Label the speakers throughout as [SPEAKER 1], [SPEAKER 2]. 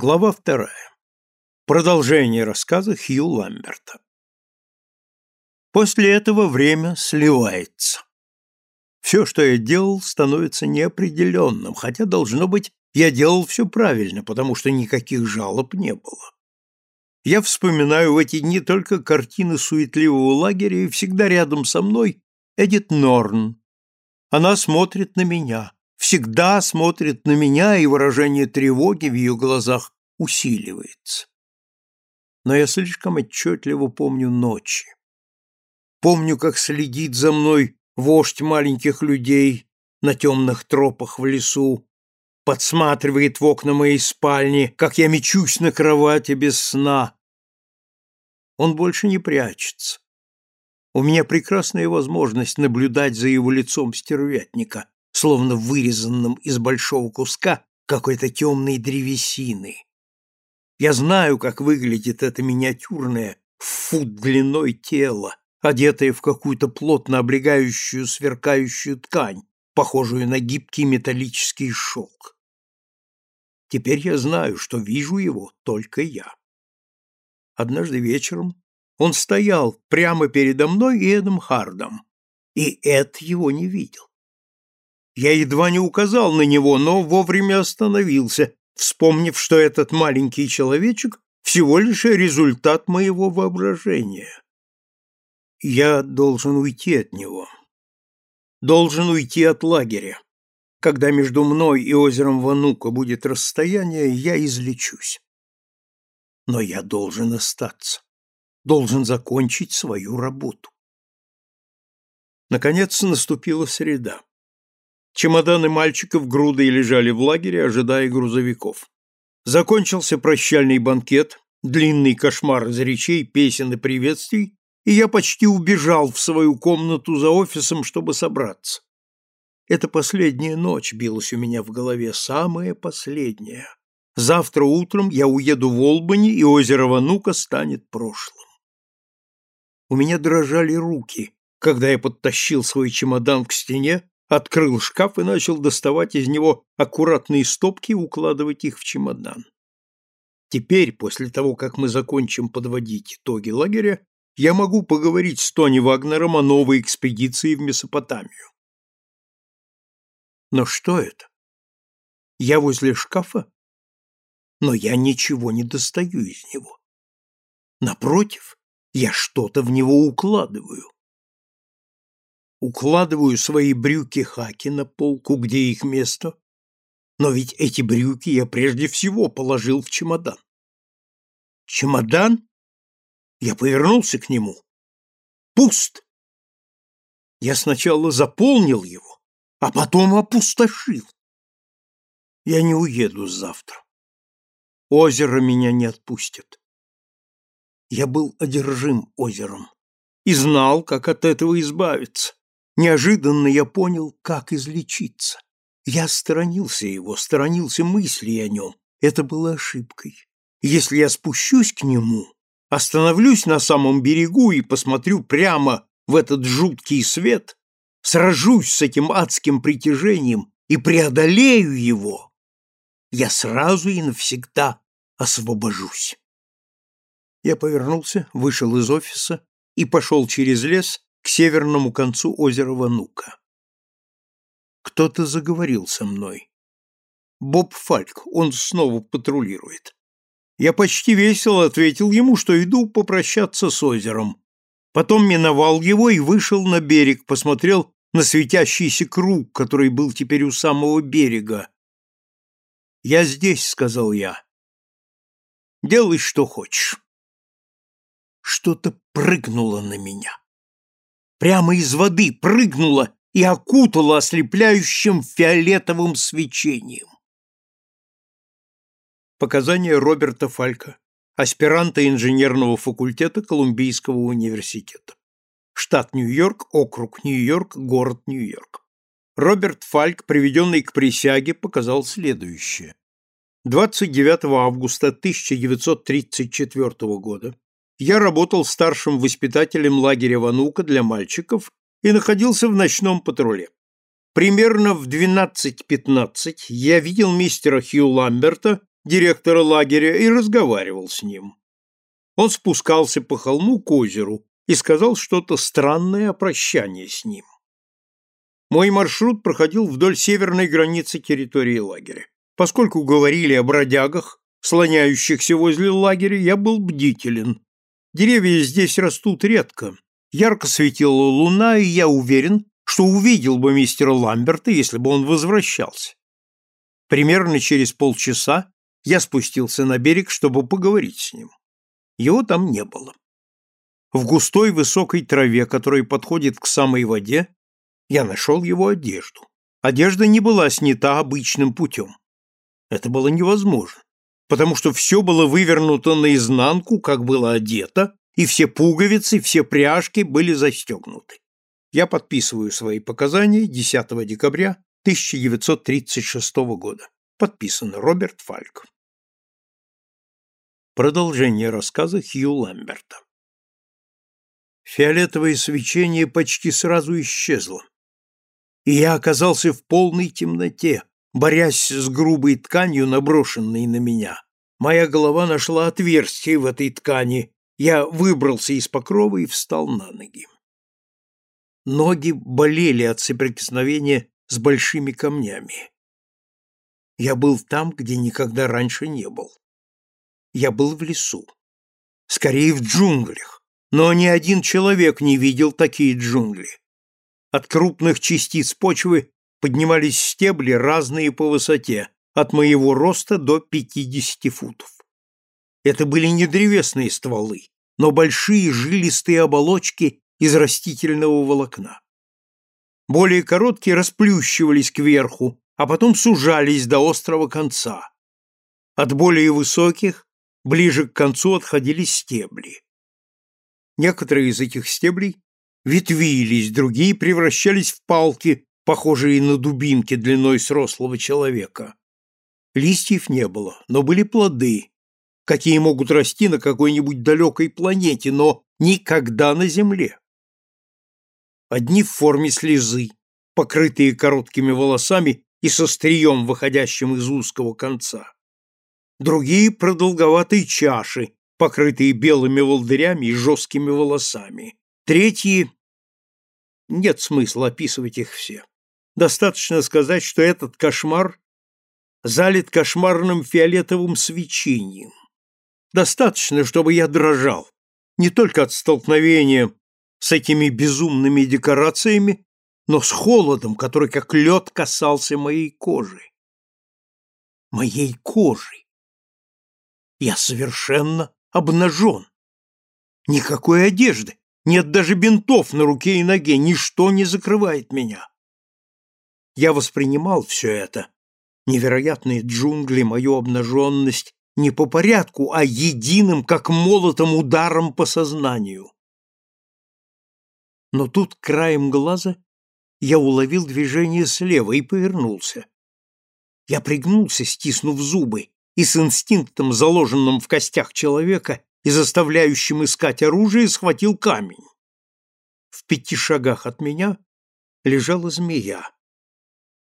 [SPEAKER 1] Глава вторая. Продолжение рассказа Хью Ламберта. После этого время сливается. Все, что я делал, становится неопределенным, хотя, должно быть, я делал все правильно, потому что никаких жалоб не было. Я вспоминаю в эти дни только картины суетливого лагеря, и всегда рядом со мной Эдит Норн. Она смотрит на меня, всегда смотрит на меня, и выражение тревоги в ее глазах усиливается. Но я слишком отчетливо помню ночи. Помню, как следит за мной вождь маленьких людей на темных тропах в лесу, подсматривает в окна моей спальни, как я мечусь на кровати без сна. Он больше не прячется. У меня прекрасная возможность наблюдать за его лицом стервятника, словно вырезанным из большого куска какой-то темной древесины. Я знаю, как выглядит это миниатюрное фут длиной тело, одетое в какую-то плотно облегающую сверкающую ткань, похожую на гибкий металлический шелк. Теперь я знаю, что вижу его только я. Однажды вечером он стоял прямо передо мной и Эдом Хардом, и Эд его не видел. Я едва не указал на него, но вовремя остановился, вспомнив, что этот маленький человечек всего лишь результат моего воображения. Я должен уйти от него. Должен уйти от лагеря. Когда между мной и озером Ванука будет расстояние, я излечусь. Но я должен остаться. Должен закончить свою работу. Наконец наступила среда. Чемоданы мальчиков грудой лежали в лагере, ожидая грузовиков. Закончился прощальный банкет, длинный кошмар из речей, песен и приветствий, и я почти убежал в свою комнату за офисом, чтобы собраться. Эта последняя ночь билась у меня в голове, самая последняя. Завтра утром я уеду в Олбани, и озеро Ванука станет прошлым. У меня дрожали руки, когда я подтащил свой чемодан к стене открыл шкаф и начал доставать из него аккуратные стопки и укладывать их в чемодан. Теперь, после того, как мы закончим подводить итоги лагеря, я могу поговорить с Тони Вагнером о новой экспедиции в Месопотамию. Но что это? Я возле шкафа? Но я ничего не достаю из него. Напротив, я что-то в него укладываю укладываю свои брюки-хаки на полку, где их место, но ведь эти брюки я прежде всего положил в чемодан. Чемодан? Я повернулся к нему. Пуст. Я сначала заполнил его, а потом опустошил. Я не уеду завтра. Озеро меня не отпустит. Я был одержим озером и знал, как от этого избавиться. Неожиданно я понял, как излечиться. Я сторонился его, сторонился мыслей о нем. Это было ошибкой. Если я спущусь к нему, остановлюсь на самом берегу и посмотрю прямо в этот жуткий свет, сражусь с этим адским притяжением и преодолею его, я сразу и навсегда освобожусь. Я повернулся, вышел из офиса и пошел через лес к северному концу озера Ванука. Кто-то заговорил со мной. Боб Фальк, он снова патрулирует. Я почти весело ответил ему, что иду попрощаться с озером. Потом миновал его и вышел на берег, посмотрел на светящийся круг, который был теперь у самого берега. «Я здесь», — сказал я. «Делай, что хочешь». Что-то прыгнуло на меня прямо из воды прыгнула и окутала ослепляющим фиолетовым свечением. Показания Роберта Фалька, аспиранта инженерного факультета Колумбийского университета. Штат Нью-Йорк, округ Нью-Йорк, город Нью-Йорк. Роберт Фальк, приведенный к присяге, показал следующее. 29 августа 1934 года я работал старшим воспитателем лагеря Ванука для мальчиков и находился в ночном патруле. Примерно в 12.15 я видел мистера Хью Ламберта, директора лагеря, и разговаривал с ним. Он спускался по холму к озеру и сказал что-то странное о прощании с ним. Мой маршрут проходил вдоль северной границы территории лагеря. Поскольку говорили о бродягах, слоняющихся возле лагеря, я был бдителен. Деревья здесь растут редко. Ярко светила луна, и я уверен, что увидел бы мистера Ламберта, если бы он возвращался. Примерно через полчаса я спустился на берег, чтобы поговорить с ним. Его там не было. В густой высокой траве, которая подходит к самой воде, я нашел его одежду. Одежда не была снята обычным путем. Это было невозможно, потому что все было вывернуто наизнанку, как было одето, и все пуговицы, все пряжки были застегнуты. Я подписываю свои показания 10 декабря 1936 года. Подписано Роберт Фальк. Продолжение рассказа Хью Ламберта. Фиолетовое свечение почти сразу исчезло, и я оказался в полной темноте, борясь с грубой тканью, наброшенной на меня. Моя голова нашла отверстие в этой ткани. Я выбрался из покрова и встал на ноги. Ноги болели от соприкосновения с большими камнями. Я был там, где никогда раньше не был. Я был в лесу. Скорее, в джунглях. Но ни один человек не видел такие джунгли. От крупных частиц почвы поднимались стебли, разные по высоте, от моего роста до 50 футов. Это были не древесные стволы, но большие жилистые оболочки из растительного волокна. Более короткие расплющивались кверху, а потом сужались до острого конца. От более высоких ближе к концу отходили стебли. Некоторые из этих стеблей ветвились, другие превращались в палки, похожие на дубинки длиной с рослого человека. Листьев не было, но были плоды, какие могут расти на какой-нибудь далекой планете, но никогда на Земле. Одни в форме слезы, покрытые короткими волосами и со стрием, выходящим из узкого конца. Другие продолговатые чаши, покрытые белыми волдырями и жесткими волосами. Третьи... Нет смысла описывать их все. Достаточно сказать, что этот кошмар залит кошмарным фиолетовым свечением. Достаточно, чтобы я дрожал, не только от столкновения с этими безумными декорациями, но с холодом, который как лед касался моей кожи. Моей кожи. Я совершенно обнажен. Никакой одежды, нет даже бинтов на руке и ноге, ничто не закрывает меня. Я воспринимал все это, невероятные джунгли, мою обнаженность, не по порядку, а единым, как молотом ударом по сознанию. Но тут краем глаза я уловил движение слева и повернулся. Я пригнулся, стиснув зубы, и с инстинктом, заложенным в костях человека и заставляющим искать оружие, схватил камень. В пяти шагах от меня лежала змея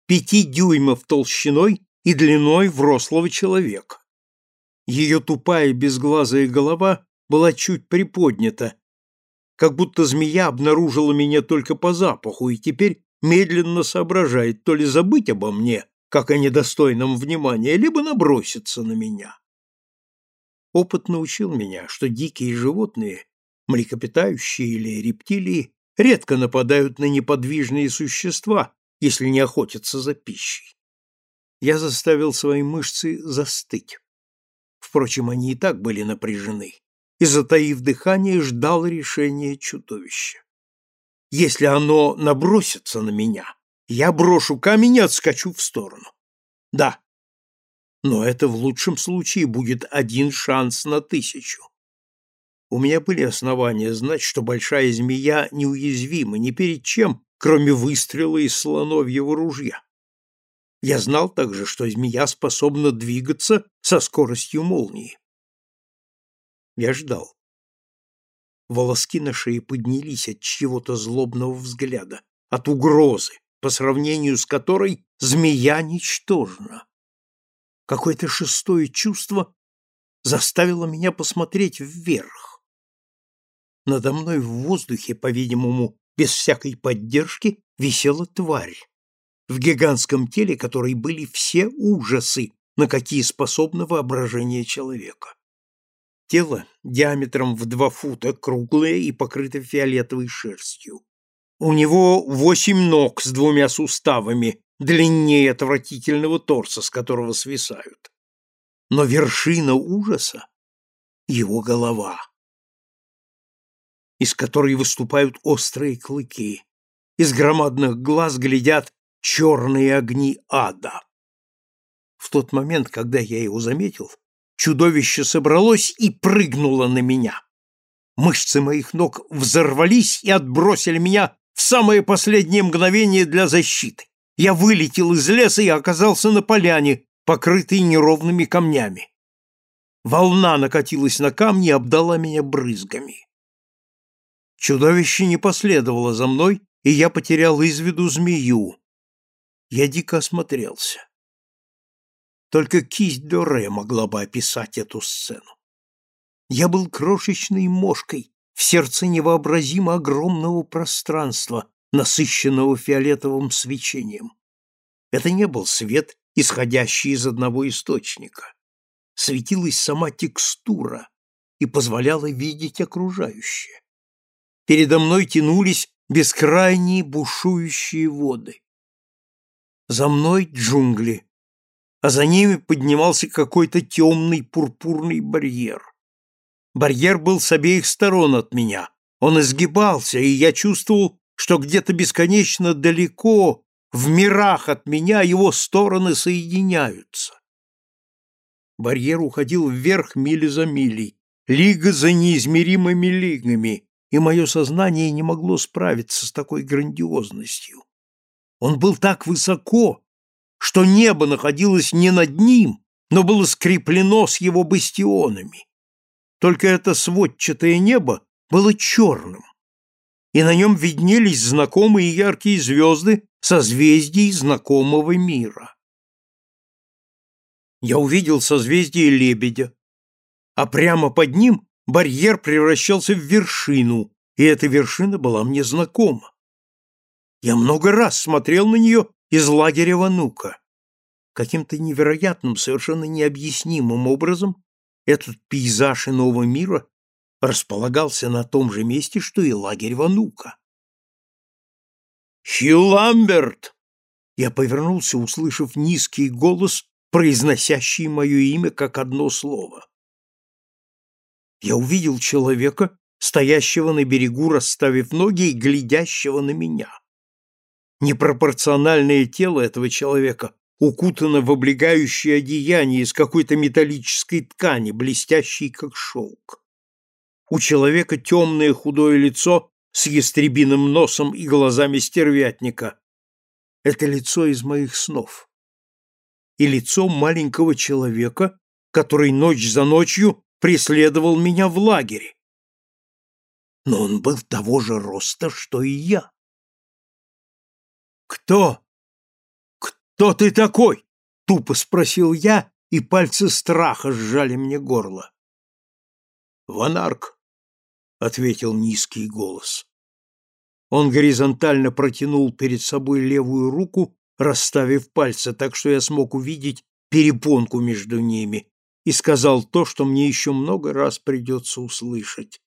[SPEAKER 1] пяти дюймов толщиной и длиной в рослого человека. Ее тупая безглазая голова была чуть приподнята, как будто змея обнаружила меня только по запаху и теперь медленно соображает то ли забыть обо мне, как о недостойном внимания, либо наброситься на меня. Опыт научил меня, что дикие животные, млекопитающие или рептилии, редко нападают на неподвижные существа, если не охотятся за пищей. Я заставил свои мышцы застыть. Впрочем, они и так были напряжены, и, затаив дыхание, ждал решения чудовища. Если оно набросится на меня, я брошу камень и отскочу в сторону. Да, но это в лучшем случае будет один шанс на тысячу. У меня были основания знать, что большая змея неуязвима ни перед чем, кроме выстрела из слоновьего ружья. Я знал также, что змея способна двигаться со скоростью молнии. Я ждал. Волоски на шее поднялись от чего-то злобного взгляда, от угрозы, по сравнению с которой змея ничтожна. Какое-то шестое чувство заставило меня посмотреть вверх. Надо мной в воздухе, по-видимому, без всякой поддержки, висела тварь, в гигантском теле которой были все ужасы, на какие способно воображение человека. Тело диаметром в два фута, круглое и покрыто фиолетовой шерстью. У него восемь ног с двумя суставами, длиннее отвратительного торса, с которого свисают. Но вершина ужаса — его голова, из которой выступают острые клыки. Из громадных глаз глядят черные огни ада. В тот момент, когда я его заметил, чудовище собралось и прыгнуло на меня. Мышцы моих ног взорвались и отбросили меня в самое последнее мгновение для защиты. Я вылетел из леса и оказался на поляне, покрытой неровными камнями. Волна накатилась на камни и обдала меня брызгами. Чудовище не последовало за мной, и я потерял из виду змею. Я дико осмотрелся. Только кисть Доре могла бы описать эту сцену. Я был крошечной мошкой в сердце невообразимо огромного пространства, насыщенного фиолетовым свечением. Это не был свет, исходящий из одного источника. Светилась сама текстура и позволяла видеть окружающее. Передо мной тянулись бескрайние бушующие воды. За мной джунгли, а за ними поднимался какой-то темный пурпурный барьер. Барьер был с обеих сторон от меня. Он изгибался, и я чувствовал, что где-то бесконечно далеко, в мирах от меня, его стороны соединяются. Барьер уходил вверх мили за милей, лига за неизмеримыми лигами, и мое сознание не могло справиться с такой грандиозностью. Он был так высоко, что небо находилось не над ним, но было скреплено с его бастионами. Только это сводчатое небо было черным, и на нем виднелись знакомые яркие звезды созвездий знакомого мира. Я увидел созвездие Лебедя, а прямо под ним барьер превращался в вершину, и эта вершина была мне знакома. Я много раз смотрел на нее из лагеря Ванука. Каким-то невероятным, совершенно необъяснимым образом этот пейзаж иного мира располагался на том же месте, что и лагерь Ванука. «Хью Ламберт!» Я повернулся, услышав низкий голос, произносящий мое имя как одно слово. Я увидел человека, стоящего на берегу, расставив ноги и глядящего на меня. Непропорциональное тело этого человека укутано в облегающее одеяние из какой-то металлической ткани, блестящей как шелк. У человека темное худое лицо с ястребиным носом и глазами стервятника. Это лицо из моих снов. И лицо маленького человека, который ночь за ночью преследовал меня в лагере. Но он был того же роста, что и я. «Кто? Кто ты такой?» — тупо спросил я, и пальцы страха сжали мне горло. «Ванарк», — ответил низкий голос. Он горизонтально протянул перед собой левую руку, расставив пальцы так, что я смог увидеть перепонку между ними, и сказал то, что мне еще много раз придется услышать.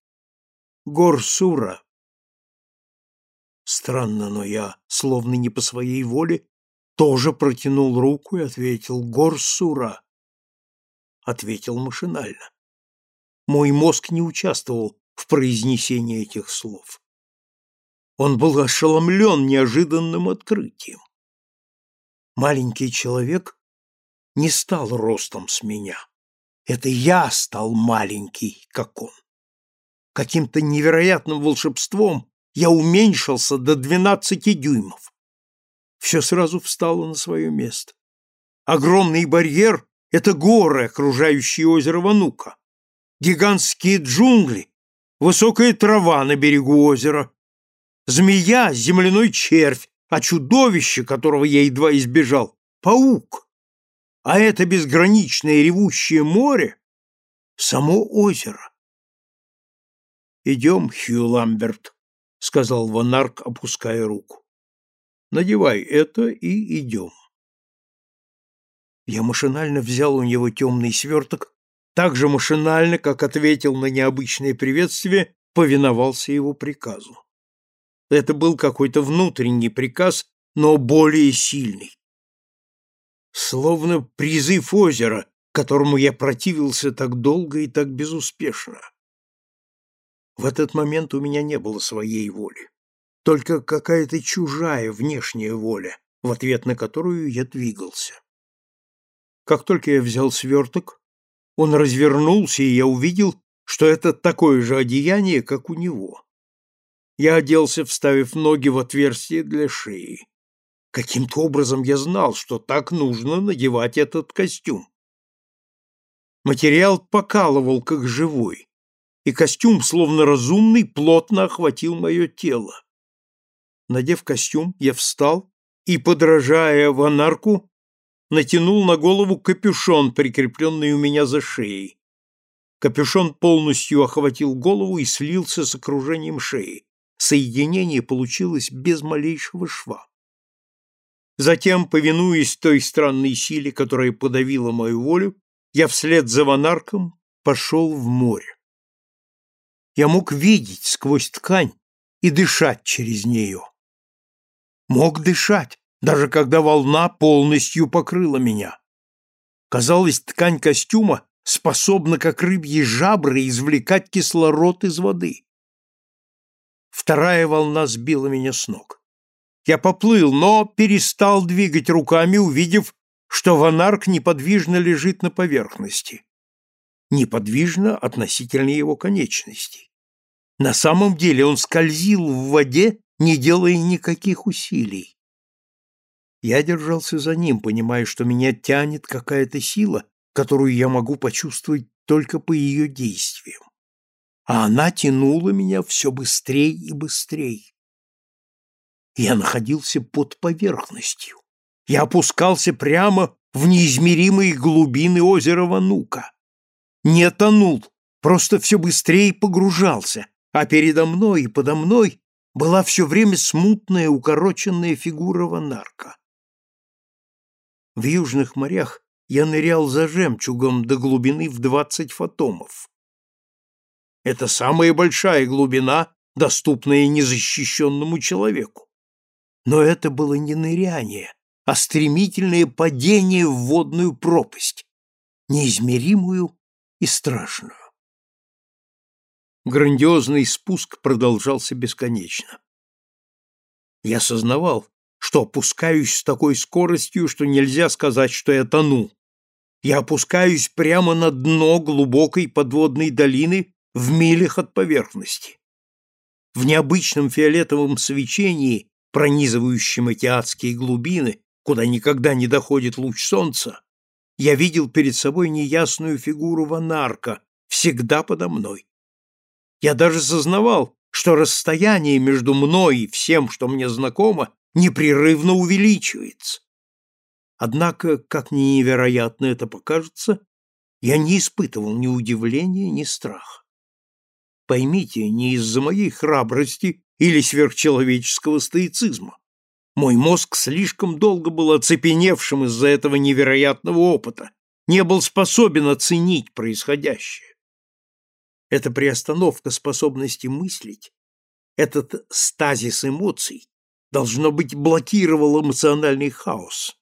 [SPEAKER 1] «Горсура, Странно, но я, словно не по своей воле, тоже протянул руку и ответил «Горсура». Ответил машинально. Мой мозг не участвовал в произнесении этих слов. Он был ошеломлен неожиданным открытием. Маленький человек не стал ростом с меня. Это я стал маленький, как он. Каким-то невероятным волшебством я уменьшился до двенадцати дюймов. Все сразу встало на свое место. Огромный барьер — это горы, окружающие озеро Ванука, гигантские джунгли, высокая трава на берегу озера, змея, земляной червь, а чудовище, которого я едва избежал, — паук. А это безграничное ревущее море — само озеро. «Идем, Хью Ламберт», — сказал Ванарк, опуская руку. «Надевай это и идем». Я машинально взял у него темный сверток, так же машинально, как ответил на необычное приветствие, повиновался его приказу. Это был какой-то внутренний приказ, но более сильный. Словно призыв озера, которому я противился так долго и так безуспешно. В этот момент у меня не было своей воли, только какая-то чужая внешняя воля, в ответ на которую я двигался. Как только я взял сверток, он развернулся, и я увидел, что это такое же одеяние, как у него. Я оделся, вставив ноги в отверстие для шеи. Каким-то образом я знал, что так нужно надевать этот костюм. Материал покалывал, как живой, и костюм, словно разумный, плотно охватил мое тело. Надев костюм, я встал и, подражая ванарку, натянул на голову капюшон, прикрепленный у меня за шеей. Капюшон полностью охватил голову и слился с окружением шеи соединение получилось без малейшего шва. Затем, повинуясь той странной силе, которая подавила мою волю, я вслед за ванарком пошел в море. Я мог видеть сквозь ткань и дышать через нее. Мог дышать, даже когда волна полностью покрыла меня. Казалось, ткань костюма способна, как рыбьи жабры, извлекать кислород из воды. Вторая волна сбила меня с ног. Я поплыл, но перестал двигать руками, увидев, что ванарк неподвижно лежит на поверхности. Неподвижно относительно его конечностей. На самом деле он скользил в воде, не делая никаких усилий. Я держался за ним, понимая, что меня тянет какая-то сила, которую я могу почувствовать только по ее действиям а она тянула меня все быстрее и быстрее. Я находился под поверхностью. Я опускался прямо в неизмеримые глубины озера Ванука. Не тонул, просто все быстрее погружался, а передо мной и подо мной была все время смутная укороченная фигура Ванарка. В южных морях я нырял за жемчугом до глубины в двадцать фотомов. Это самая большая глубина, доступная незащищенному человеку. Но это было не ныряние, а стремительное падение в водную пропасть, неизмеримую и страшную. Грандиозный спуск продолжался бесконечно. Я сознавал, что опускаюсь с такой скоростью, что нельзя сказать, что я тону. Я опускаюсь прямо на дно глубокой подводной долины в милях от поверхности. В необычном фиолетовом свечении, пронизывающем эти адские глубины, куда никогда не доходит луч солнца, я видел перед собой неясную фигуру Ванарка, всегда подо мной. Я даже сознавал, что расстояние между мной и всем, что мне знакомо, непрерывно увеличивается. Однако, как ни невероятно это покажется, я не испытывал ни удивления, ни страха. Поймите, не из-за моей храбрости или сверхчеловеческого стоицизма. Мой мозг слишком долго был оцепеневшим из-за этого невероятного опыта, не был способен оценить происходящее. Эта приостановка способности мыслить, этот стазис эмоций, должно быть, блокировал эмоциональный хаос,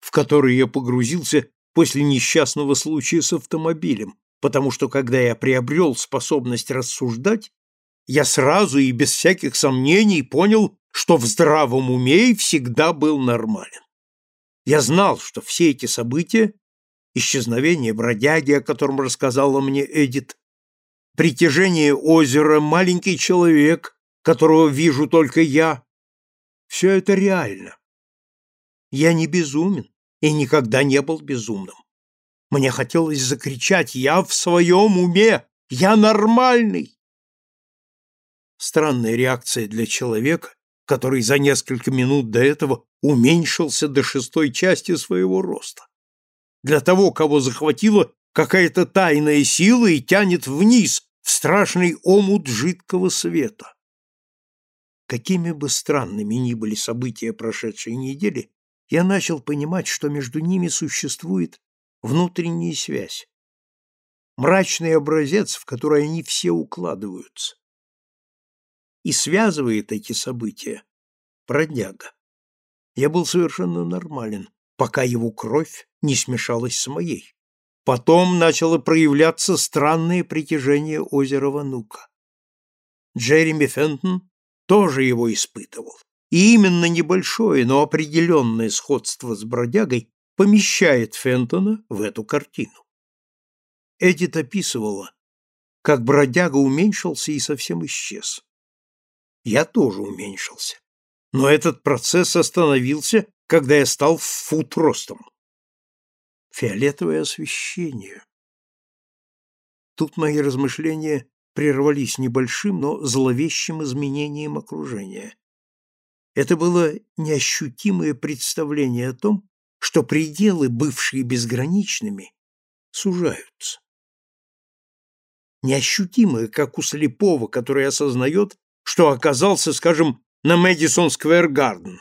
[SPEAKER 1] в который я погрузился после несчастного случая с автомобилем, потому что когда я приобрел способность рассуждать, я сразу и без всяких сомнений понял, что в здравом уме всегда был нормален. Я знал, что все эти события, исчезновение бродяги, о котором рассказала мне Эдит, притяжение озера, маленький человек, которого вижу только я, все это реально. Я не безумен и никогда не был безумным. Мне хотелось закричать «Я в своем уме! Я нормальный!» Странная реакция для человека, который за несколько минут до этого уменьшился до шестой части своего роста. для того, кого захватила какая-то тайная сила и тянет вниз в страшный омут жидкого света. Какими бы странными ни были события прошедшей недели, я начал понимать, что между ними существует внутренняя связь. Мрачный образец, в который они все укладываются. И связывает эти события бродяга. Я был совершенно нормален, пока его кровь не смешалась с моей. Потом начало проявляться странное притяжение озера Ванука. Джереми Фентон тоже его испытывал. И именно небольшое, но определенное сходство с бродягой помещает Фентона в эту картину. Эдит описывала, как бродяга уменьшился и совсем исчез. Я тоже уменьшился. Но этот процесс остановился, когда я стал в фут ростом. Фиолетовое освещение. Тут мои размышления прервались небольшим, но зловещим изменением окружения. Это было неощутимое представление о том, что пределы, бывшие безграничными, сужаются. Неощутимое, как у слепого, который осознает, что оказался, скажем, на Мэдисон Сквер Гарден.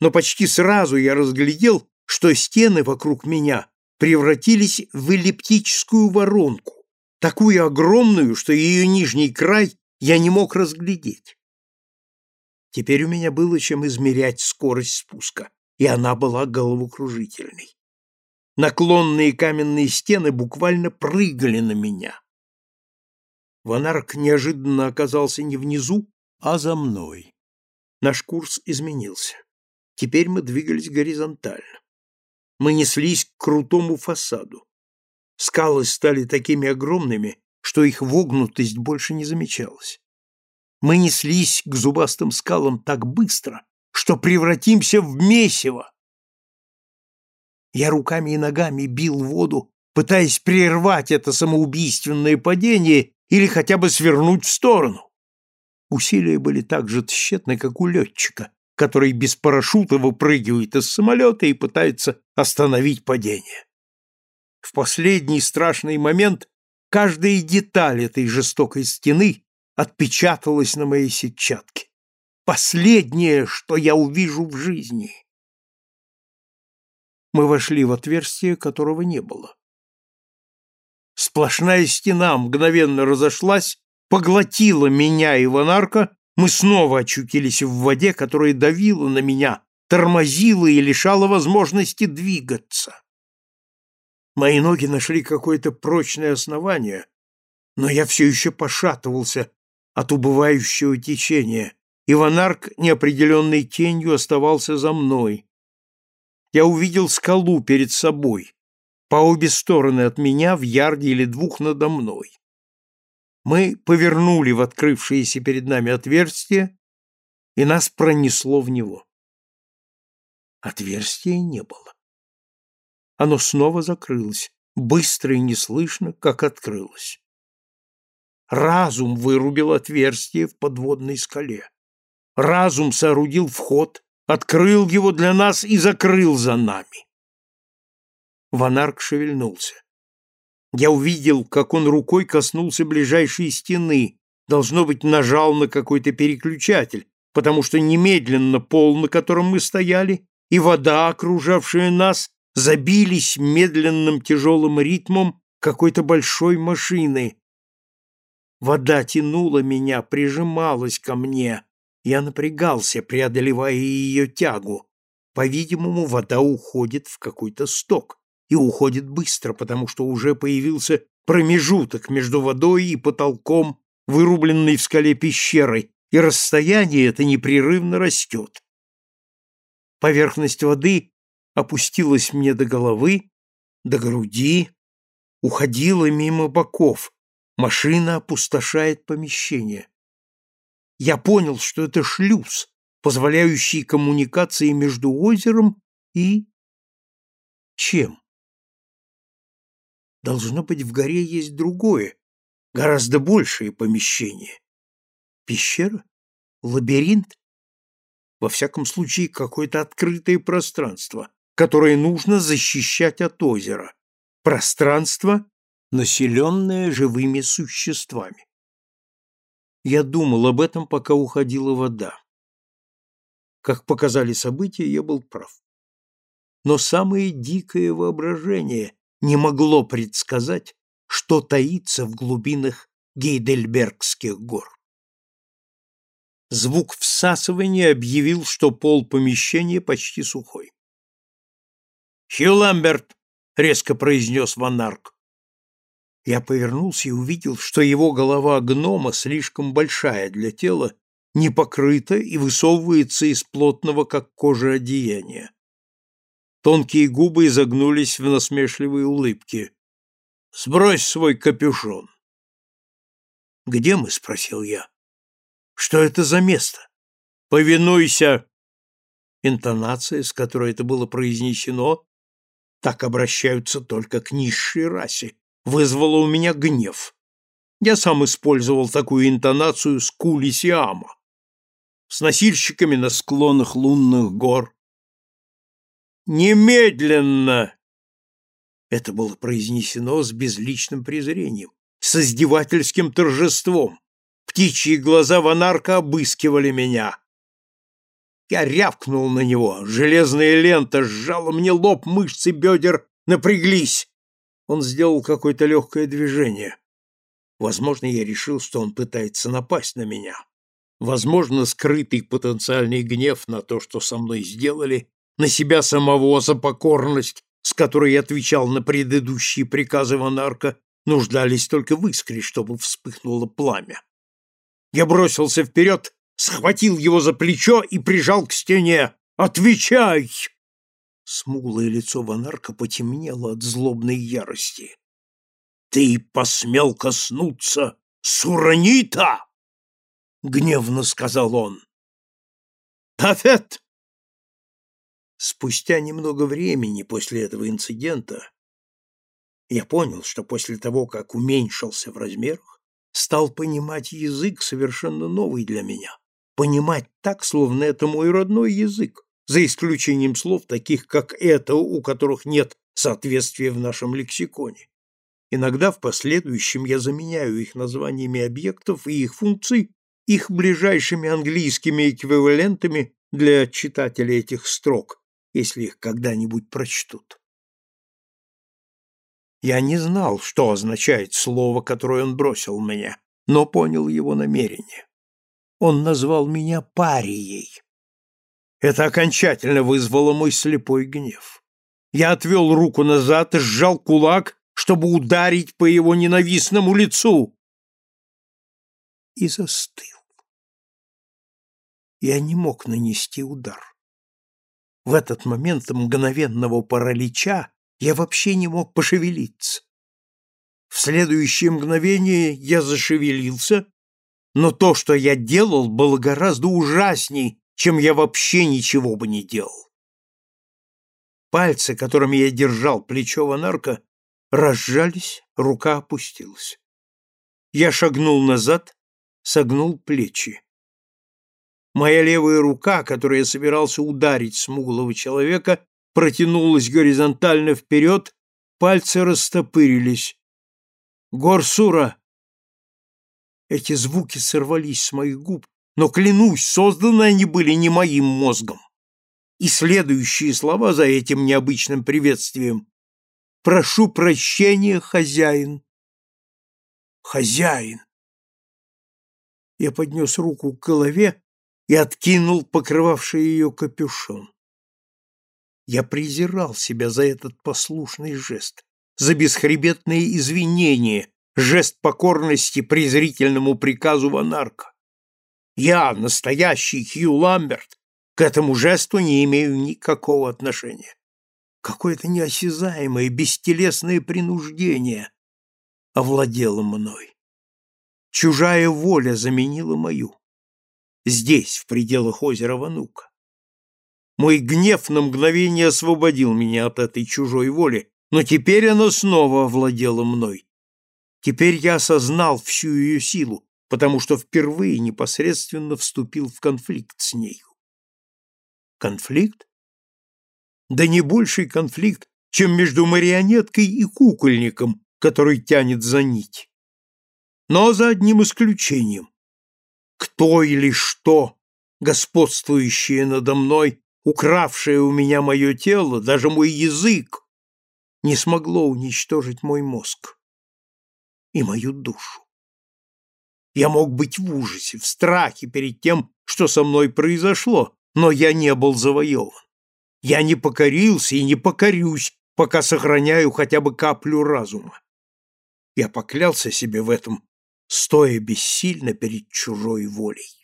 [SPEAKER 1] Но почти сразу я разглядел, что стены вокруг меня превратились в эллиптическую воронку, такую огромную, что ее нижний край я не мог разглядеть. Теперь у меня было чем измерять скорость спуска, и она была головокружительной. Наклонные каменные стены буквально прыгали на меня. Ванарк неожиданно оказался не внизу, а за мной. Наш курс изменился. Теперь мы двигались горизонтально. Мы неслись к крутому фасаду. Скалы стали такими огромными, что их вогнутость больше не замечалась. Мы неслись к зубастым скалам так быстро, что превратимся в месиво. Я руками и ногами бил воду, пытаясь прервать это самоубийственное падение или хотя бы свернуть в сторону. Усилия были так же тщетны, как у летчика, который без парашюта выпрыгивает из самолета и пытается остановить падение. В последний страшный момент каждая деталь этой жестокой стены отпечаталась на моей сетчатке. Последнее, что я увижу в жизни. Мы вошли в отверстие, которого не было. Сплошная стена мгновенно разошлась, поглотила меня и Ванарка, мы снова очутились в воде, которая давила на меня, тормозила и лишала возможности двигаться. Мои ноги нашли какое-то прочное основание, но я все еще пошатывался от убывающего течения, и Ванарк неопределенной тенью оставался за мной. Я увидел скалу перед собой, по обе стороны от меня, в ярде или двух надо мной. Мы повернули в открывшееся перед нами отверстие, и нас пронесло в него. Отверстия не было. Оно снова закрылось, быстро и неслышно, как открылось. Разум вырубил отверстие в подводной скале. Разум соорудил вход, открыл его для нас и закрыл за нами. Ванарк шевельнулся. Я увидел, как он рукой коснулся ближайшей стены, должно быть, нажал на какой-то переключатель, потому что немедленно пол, на котором мы стояли, и вода, окружавшая нас, забились медленным тяжелым ритмом какой-то большой машины. Вода тянула меня, прижималась ко мне. Я напрягался, преодолевая ее тягу. По-видимому, вода уходит в какой-то сток. И уходит быстро, потому что уже появился промежуток между водой и потолком, вырубленной в скале пещерой, и расстояние это непрерывно растет. Поверхность воды опустилась мне до головы, до груди, уходила мимо боков. Машина опустошает помещение. Я понял, что это шлюз, позволяющий коммуникации между озером и... чем? Должно быть, в горе есть другое, гораздо большее помещение. Пещера? Лабиринт? Во всяком случае, какое-то открытое пространство, которое нужно защищать от озера, пространство, населенное живыми существами. Я думал об этом, пока уходила вода. Как показали события, я был прав. Но самое дикое воображение не могло предсказать, что таится в глубинах Гейдельбергских гор. Звук всасывания объявил, что пол помещения почти сухой. «Хью Ламберт!» — резко произнес Ванарк. Я повернулся и увидел, что его голова гнома слишком большая для тела, не покрыта и высовывается из плотного, как кожа, одеяния. Тонкие губы изогнулись в насмешливой улыбке. «Сбрось свой капюшон!» «Где мы?» — спросил я. Что это за место? Повинуйся!» Интонация, с которой это было произнесено, так обращаются только к низшей расе, вызвала у меня гнев. Я сам использовал такую интонацию с Кули Сиама, с носильщиками на склонах лунных гор. «Немедленно!» Это было произнесено с безличным презрением, с издевательским торжеством. Птичьи глаза Ванарка обыскивали меня. Я рявкнул на него. Железная лента сжала мне лоб, мышцы бедер напряглись. Он сделал какое-то легкое движение. Возможно, я решил, что он пытается напасть на меня. Возможно, скрытый потенциальный гнев на то, что со мной сделали, на себя самого за покорность, с которой я отвечал на предыдущие приказы Ванарка, нуждались только в искре, чтобы вспыхнуло пламя. Я бросился вперед, схватил его за плечо и прижал к стене. «Отвечай!» Смуглое лицо Ванарка потемнело от злобной ярости. «Ты посмел коснуться Суранита!» — гневно сказал он. «Тафет!» Спустя немного времени после этого инцидента я понял, что после того, как уменьшился в размерах, стал понимать язык совершенно новый для меня. Понимать так, словно это мой родной язык, за исключением слов таких, как это, у которых нет соответствия в нашем лексиконе. Иногда в последующем я заменяю их названиями объектов и их функций их ближайшими английскими эквивалентами для читателя этих строк, если их когда-нибудь прочтут. Я не знал, что означает слово, которое он бросил мне, но понял его намерение. Он назвал меня парией. Это окончательно вызвало мой слепой гнев. Я отвел руку назад и сжал кулак, чтобы ударить по его ненавистному лицу. И застыл. Я не мог нанести удар. В этот момент мгновенного паралича я вообще не мог пошевелиться. В следующее мгновение я зашевелился, но то, что я делал, было гораздо ужасней, чем я вообще ничего бы не делал. Пальцы, которыми я держал плечо Ванарка, разжались, рука опустилась. Я шагнул назад, согнул плечи. Моя левая рука, которой я собирался ударить смуглого человека, протянулась горизонтально вперед, пальцы растопырились. «Горсура!» Эти звуки сорвались с моих губ, но, клянусь, созданы они были не моим мозгом. И следующие слова за этим необычным приветствием «Прошу прощения, хозяин». «Хозяин!» Я поднес руку к голове и откинул покрывавший ее капюшон. Я презирал себя за этот послушный жест, за бесхребетные извинения, жест покорности презрительному приказу Ванарка. Я, настоящий Хью Ламберт, к этому жесту не имею никакого отношения. Какое-то неосязаемое, бестелесное принуждение овладело мной. Чужая воля заменила мою. Здесь, в пределах озера Ванука. Мой гнев на мгновение освободил меня от этой чужой воли, но теперь оно снова овладело мной. Теперь я осознал всю ее силу, потому что впервые непосредственно вступил в конфликт с нею. Конфликт? да не больший конфликт, чем между марионеткой и кукольником, который тянет за нить. Но за одним исключением. Кто или что, господствующее надо мной, укравшее у меня мое тело, даже мой язык, не смогло уничтожить мой мозг и мою душу. Я мог быть в ужасе, в страхе перед тем, что со мной произошло, но я не был завоеван. Я не покорился и не покорюсь, пока сохраняю хотя бы каплю разума. Я поклялся себе в этом, стоя бессильно перед чужой волей.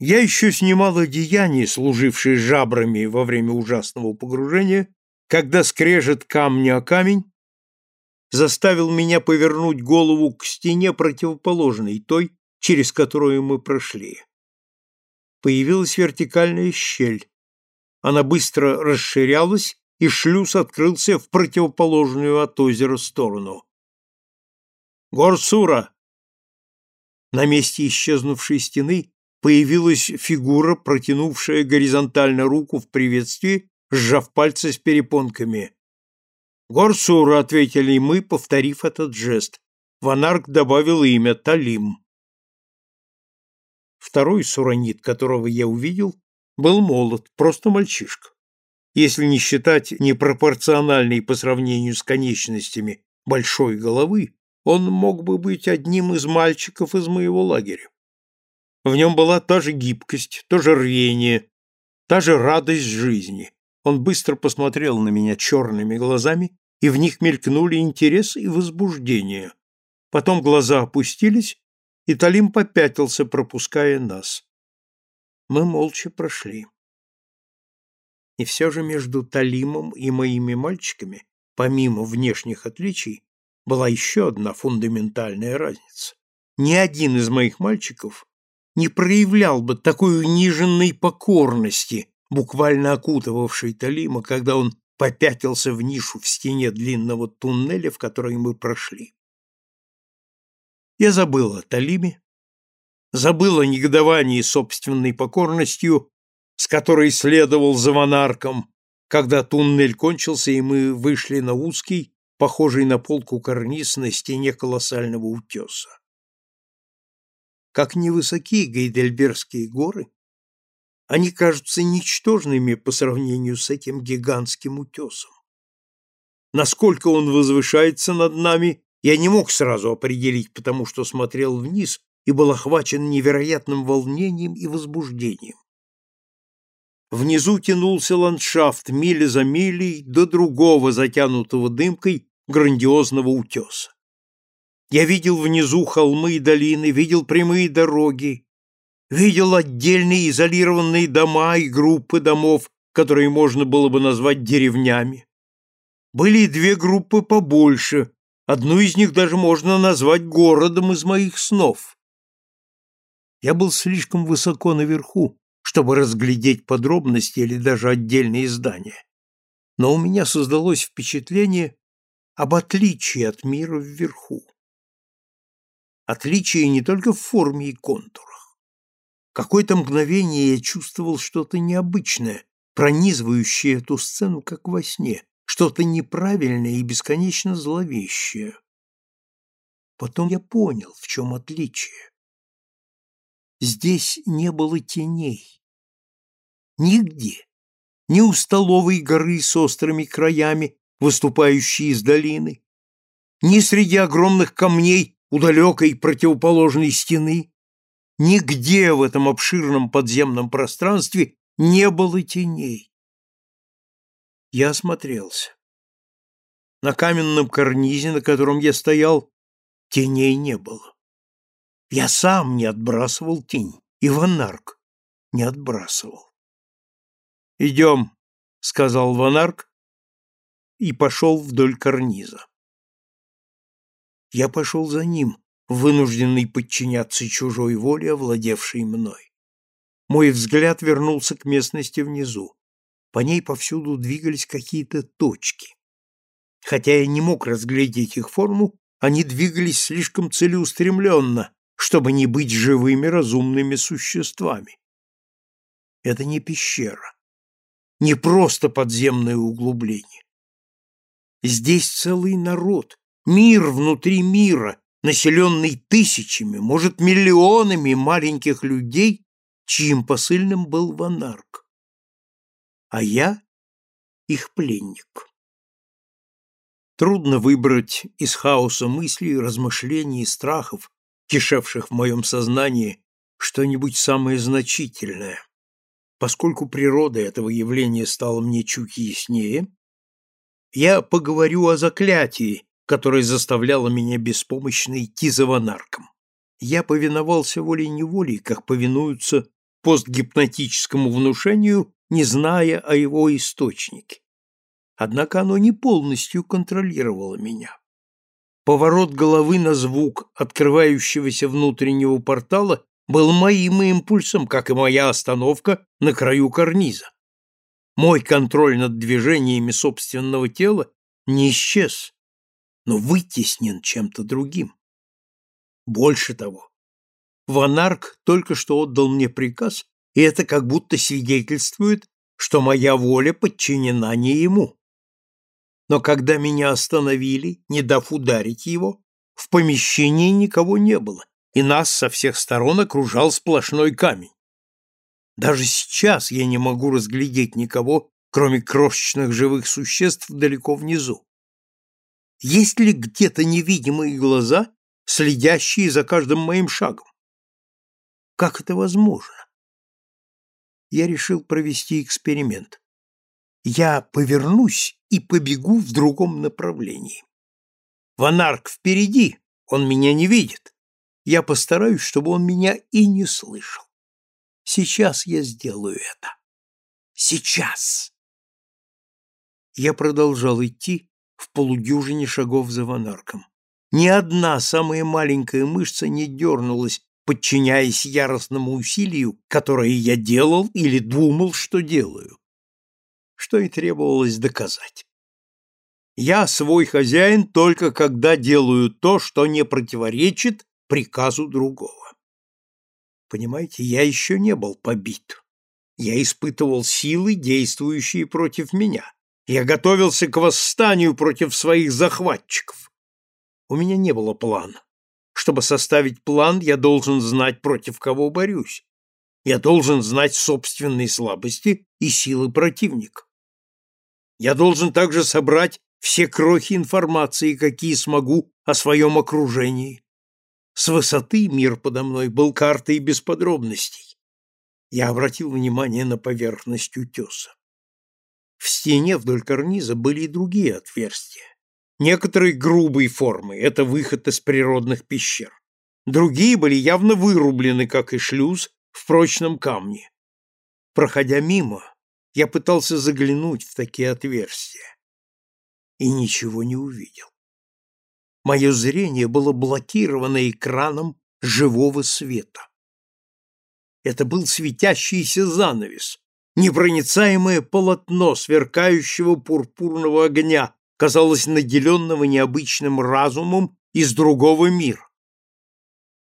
[SPEAKER 1] Я еще снимал одеяние, служившее жабрами во время ужасного погружения, когда скрежет камня о камень заставил меня повернуть голову к стене противоположной, той, через которую мы прошли. Появилась вертикальная щель. Она быстро расширялась, и шлюз открылся в противоположную от озера сторону. «Горсура!» На месте исчезнувшей стены появилась фигура, протянувшая горизонтально руку в приветствии, сжав пальцы с перепонками. «Горсура», — ответили мы, повторив этот жест. Ванарк добавил имя Талим. Второй суранит, которого я увидел, был молод, просто мальчишка. Если не считать непропорциональной по сравнению с конечностями большой головы, он мог бы быть одним из мальчиков из моего лагеря. В нем была та же гибкость, то же рвение, та же радость жизни. Он быстро посмотрел на меня черными глазами, и в них мелькнули интерес и возбуждение. Потом глаза опустились, и Талим попятился, пропуская нас. Мы молча прошли. И все же между Талимом и моими мальчиками, помимо внешних отличий, была еще одна фундаментальная разница. Ни один из моих мальчиков не проявлял бы такой униженной покорности, буквально окутывавшей Талима, когда он попятился в нишу в стене длинного туннеля, в который мы прошли. Я забыл о Талиме, забыл о негодовании собственной покорностью, с которой следовал за монарком, когда туннель кончился, и мы вышли на узкий, похожий на полку карниз на стене колоссального утеса. Как невысоки Гейдельбергские горы, они кажутся ничтожными по сравнению с этим гигантским утесом. Насколько он возвышается над нами, я не мог сразу определить, потому что смотрел вниз и был охвачен невероятным волнением и возбуждением. Внизу тянулся ландшафт мили за милей до другого затянутого дымкой грандиозного утеса. Я видел внизу холмы и долины, видел прямые дороги, видел отдельные изолированные дома и группы домов, которые можно было бы назвать деревнями. Были и две группы побольше, одну из них даже можно назвать городом из моих снов. Я был слишком высоко наверху, чтобы разглядеть подробности или даже отдельные здания. Но у меня создалось впечатление об отличии от мира вверху. Отличие не только в форме и контур. Какое-то мгновение я чувствовал что-то необычное, пронизывающее эту сцену, как во сне, что-то неправильное и бесконечно зловещее. Потом я понял, в чем отличие. Здесь не было теней. Нигде. Ни у столовой горы с острыми краями, выступающей из долины, ни среди огромных камней у далекой противоположной стены, Нигде в этом обширном подземном пространстве не было теней. Я осмотрелся. На каменном карнизе, на котором я стоял, теней не было. Я сам не отбрасывал тень, и Ванарк не отбрасывал. «Идем», — сказал Ванарк и пошел вдоль карниза. Я пошел за ним, вынужденный подчиняться чужой воле, овладевшей мной. Мой взгляд вернулся к местности внизу. По ней повсюду двигались какие-то точки. Хотя я не мог разглядеть их форму, они двигались слишком целеустремленно, чтобы не быть живыми разумными существами. Это не пещера. не просто подземное углубление. Здесь целый народ, мир внутри мира, населенный тысячами, может, миллионами маленьких людей, чьим посыльным был Ванарк. А я их пленник. Трудно выбрать из хаоса мыслей, размышлений и страхов, кишевших в моем сознании, что-нибудь самое значительное. Поскольку природа этого явления стала мне чуть яснее, я поговорю о заклятии, которое заставляло меня беспомощно идти за ванарком. Я повиновался волей-неволей, как повинуются постгипнотическому внушению, не зная о его источнике. Однако оно не полностью контролировало меня. Поворот головы на звук открывающегося внутреннего портала был моим импульсом, как и моя остановка на краю карниза. Мой контроль над движениями собственного тела не исчез, но вытеснен чем-то другим. Больше того, Ванарк только что отдал мне приказ, и это как будто свидетельствует, что моя воля подчинена не ему. Но когда меня остановили, не дав ударить его, в помещении никого не было, и нас со всех сторон окружал сплошной камень. Даже сейчас я не могу разглядеть никого, кроме крошечных живых существ далеко внизу. Есть ли где-то невидимые глаза, следящие за каждым моим шагом? Как это возможно? Я решил провести эксперимент. Я повернусь и побегу в другом направлении. Ванарк впереди, он меня не видит. Я постараюсь, чтобы он меня и не слышал. Сейчас я сделаю это. Сейчас. Я продолжал идти в полудюжине шагов за Ванарком. Ни одна самая маленькая мышца не дернулась, подчиняясь яростному усилию, которое я делал или думал, что делаю что и требовалось доказать. Я свой хозяин только когда делаю то, что не противоречит приказу другого. Понимаете, я еще не был побит. Я испытывал силы, действующие против меня. Я готовился к восстанию против своих захватчиков. У меня не было плана. Чтобы составить план, я должен знать, против кого борюсь. Я должен знать собственные слабости и силы противника. Я должен также собрать все крохи информации, какие смогу о своем окружении. С высоты мир подо мной был картой без подробностей. Я обратил внимание на поверхность утеса. В стене вдоль карниза были и другие отверстия. Некоторые грубой формы – это выход из природных пещер. Другие были явно вырублены, как и шлюз, в прочном камне. Проходя мимо, я пытался заглянуть в такие отверстия и ничего не увидел. Мое зрение было блокировано экраном живого света. Это был светящийся занавес, непроницаемое полотно сверкающего пурпурного огня, казалось наделенного необычным разумом из другого мира.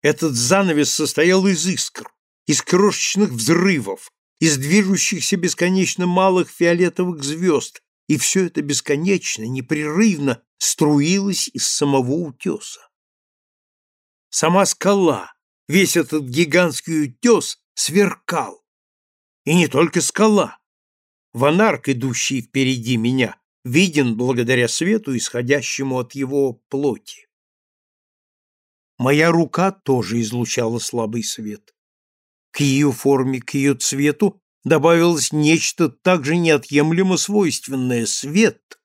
[SPEAKER 1] Этот занавес состоял из искр, из крошечных взрывов, из движущихся бесконечно малых фиолетовых звезд, и все это бесконечно, непрерывно струилось из самого утеса. Сама скала, весь этот гигантский утес сверкал. И не только скала. Ванарк, идущий впереди меня, виден благодаря свету, исходящему от его плоти. Моя рука тоже излучала слабый свет. К ее форме, к ее цвету добавилось нечто также неотъемлемо свойственное — свет.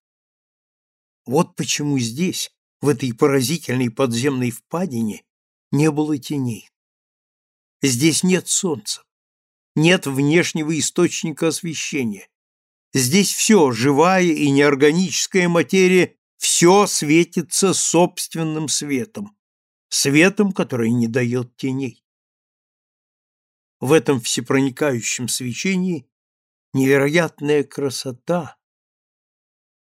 [SPEAKER 1] Вот почему здесь, в этой поразительной подземной впадине, не было теней. Здесь нет солнца, нет внешнего источника освещения. Здесь все, живая и неорганическая материя, все светится собственным светом, светом, который не дает теней в этом всепроникающем свечении невероятная красота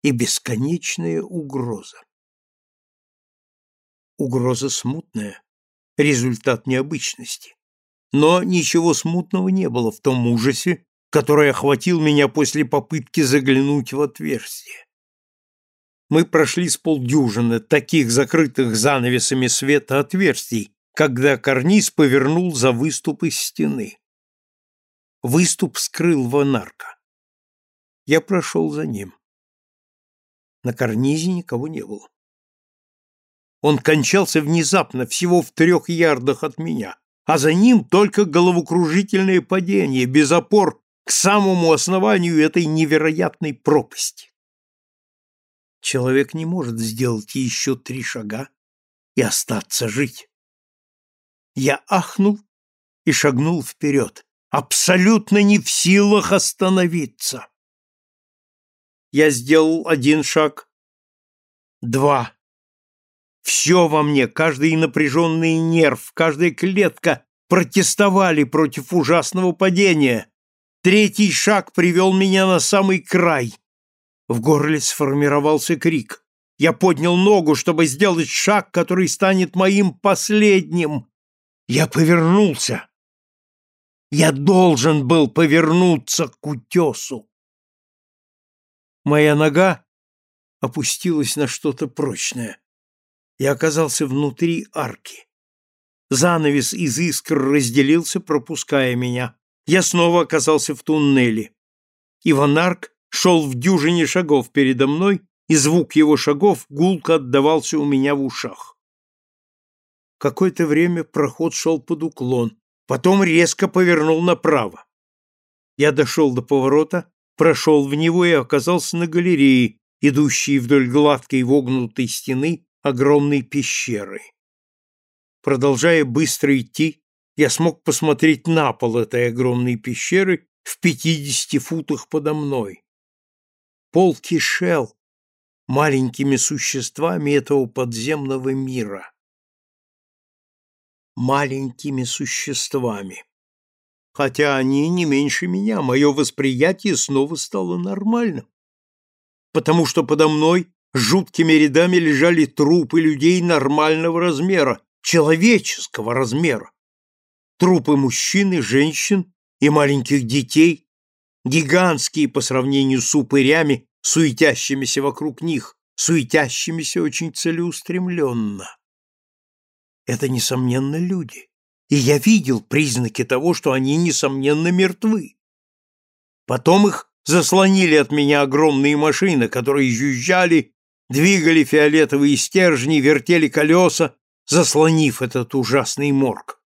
[SPEAKER 1] и бесконечная угроза. Угроза смутная, результат необычности. Но ничего смутного не было в том ужасе, который охватил меня после попытки заглянуть в отверстие. Мы прошли с полдюжины таких закрытых занавесами света отверстий, когда карниз повернул за выступ из стены. Выступ скрыл Ванарка. Я прошел за ним. На карнизе никого не было. Он кончался внезапно, всего в трех ярдах от меня, а за ним только головокружительное падение, без опор к самому основанию этой невероятной пропасти. Человек не может сделать еще три шага и остаться жить. Я ахнул и шагнул вперед, абсолютно не в силах остановиться. Я сделал один шаг, два. Все во мне, каждый напряженный нерв, каждая клетка протестовали против ужасного падения. Третий шаг привел меня на самый край. В горле сформировался крик. Я поднял ногу, чтобы сделать шаг, который станет моим последним. Я повернулся. Я должен был повернуться к утесу. Моя нога опустилась на что-то прочное. Я оказался внутри арки. Занавес из искр разделился, пропуская меня. Я снова оказался в туннеле. Иван Арк шел в дюжине шагов передо мной, и звук его шагов гулко отдавался у меня в ушах. Какое-то время проход шел под уклон, потом резко повернул направо. Я дошел до поворота, прошел в него и оказался на галерее, идущей вдоль гладкой вогнутой стены огромной пещеры. Продолжая быстро идти, я смог посмотреть на пол этой огромной пещеры в пятидесяти футах подо мной. Пол кишел маленькими существами этого подземного мира. Маленькими существами. Хотя они не меньше меня, мое восприятие снова стало нормальным. Потому что подо мной жуткими рядами лежали трупы людей нормального размера, человеческого размера. Трупы мужчин и женщин и маленьких детей, гигантские по сравнению с упырями, суетящимися вокруг них, суетящимися очень целеустремленно. Это, несомненно, люди, и я видел признаки того, что они, несомненно, мертвы. Потом их заслонили от меня огромные машины, которые жужжали двигали фиолетовые стержни, вертели колеса, заслонив этот ужасный морг.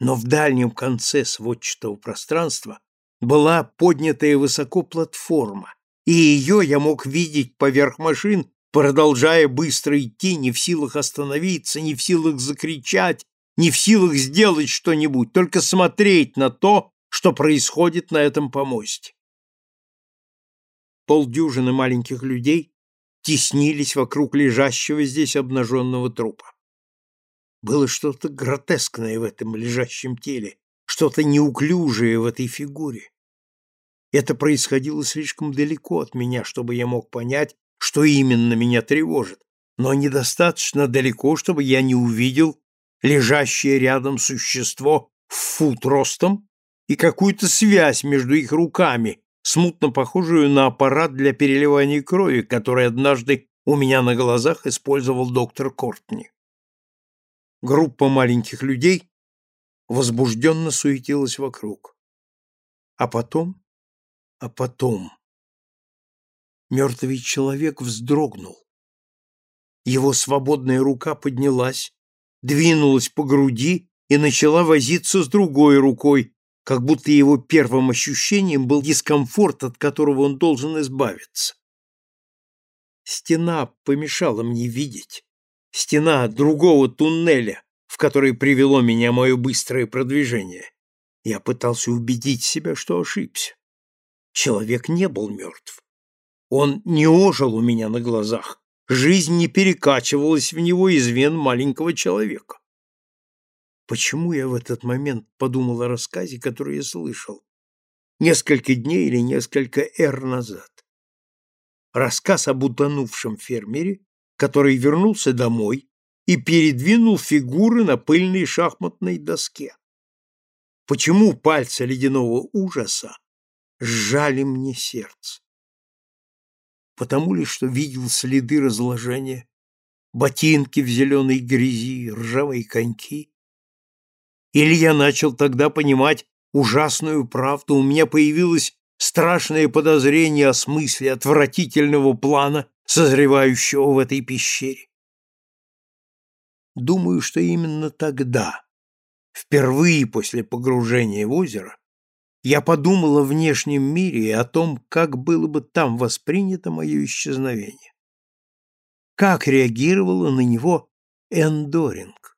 [SPEAKER 1] Но в дальнем конце сводчатого пространства была поднятая высоко платформа, и ее я мог видеть поверх машин, продолжая быстро идти, не в силах остановиться, не в силах закричать, не в силах сделать что-нибудь, только смотреть на то, что происходит на этом помосте. Полдюжины маленьких людей теснились вокруг лежащего здесь обнаженного трупа. Было что-то гротескное в этом лежащем теле, что-то неуклюжее в этой фигуре. Это происходило слишком далеко от меня, чтобы я мог понять, что именно меня тревожит, но недостаточно далеко, чтобы я не увидел лежащее рядом существо в фут ростом и какую-то связь между их руками, смутно похожую на аппарат для переливания крови, который однажды у меня на глазах использовал доктор Кортни. Группа маленьких людей возбужденно суетилась вокруг. А потом, а потом... Мертвый человек вздрогнул. Его свободная рука поднялась, двинулась по груди и начала возиться с другой рукой, как будто его первым ощущением был дискомфорт, от которого он должен избавиться. Стена помешала мне видеть. Стена другого туннеля, в который привело меня мое быстрое продвижение. Я пытался убедить себя, что ошибся. Человек не был мертв. Он не ожил у меня на глазах. Жизнь не перекачивалась в него из вен маленького человека. Почему я в этот момент подумал о рассказе, который я слышал? Несколько дней или несколько эр назад. Рассказ об утонувшем фермере, который вернулся домой и передвинул фигуры на пыльной шахматной доске. Почему пальцы ледяного ужаса сжали мне сердце. Потому ли, что видел следы разложения, ботинки в зеленой грязи, ржавые коньки? Или я начал тогда понимать ужасную правду, у меня появилось страшное подозрение о смысле отвратительного плана, созревающего в этой пещере? Думаю, что именно тогда, впервые после погружения в озеро, я подумал о внешнем мире и о том, как было бы там воспринято мое исчезновение. Как реагировала на него Эндоринг?